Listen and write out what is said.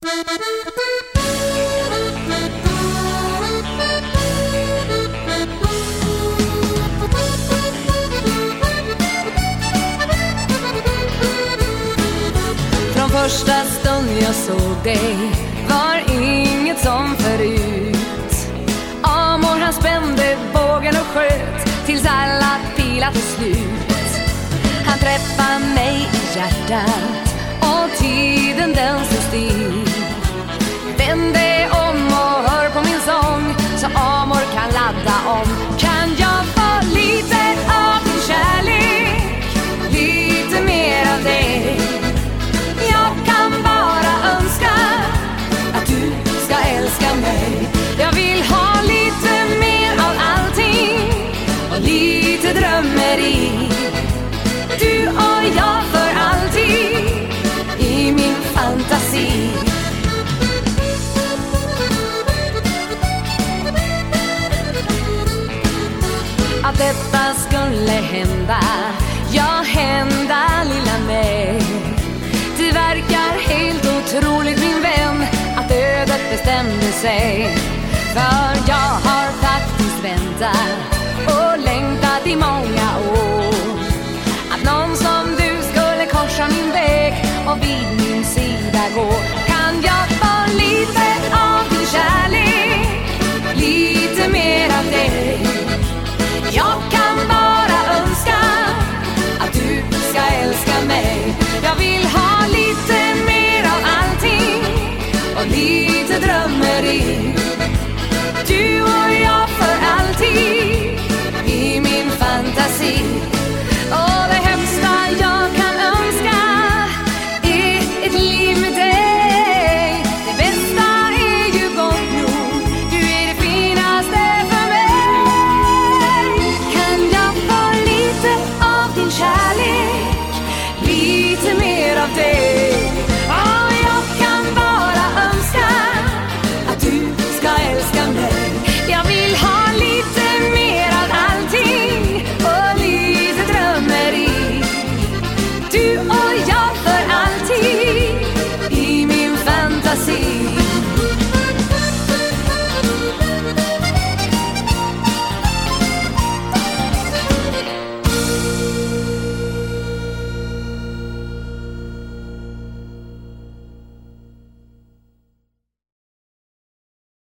Från första stund jag såg dig var inget som förut. Amor han spände bågen och sköt tills alla pilar tog slut. Han träffade mig i hjärtat och tiden den stod still. Vänd dig om och hör på min sång så Amor kan ladda om. Kan jag få lite av din kärlek? Lite mer av dig? Jag kan bara önska att du ska älska mig. Jag vill ha lite mer av allting och lite drömmeri. Du och jag detta skulle hända, ja hända lilla mig. Det verkar helt otroligt min vän att ödet bestämde sig. För jag har faktiskt väntat och längtat i många år. Att någon som du skulle korsa min väg och vid min sida gå. Kan jag få lite av din kärlek? Lite mer av dig? Och lite drömmeri. Du och jag för alltid i min fantasi. Och det högsta jag kan önska är ett liv med dig. Det bästa är ju gott nog. Du är det finaste för mig. Kan jag få lite av din kärlek? Lite mer av dig?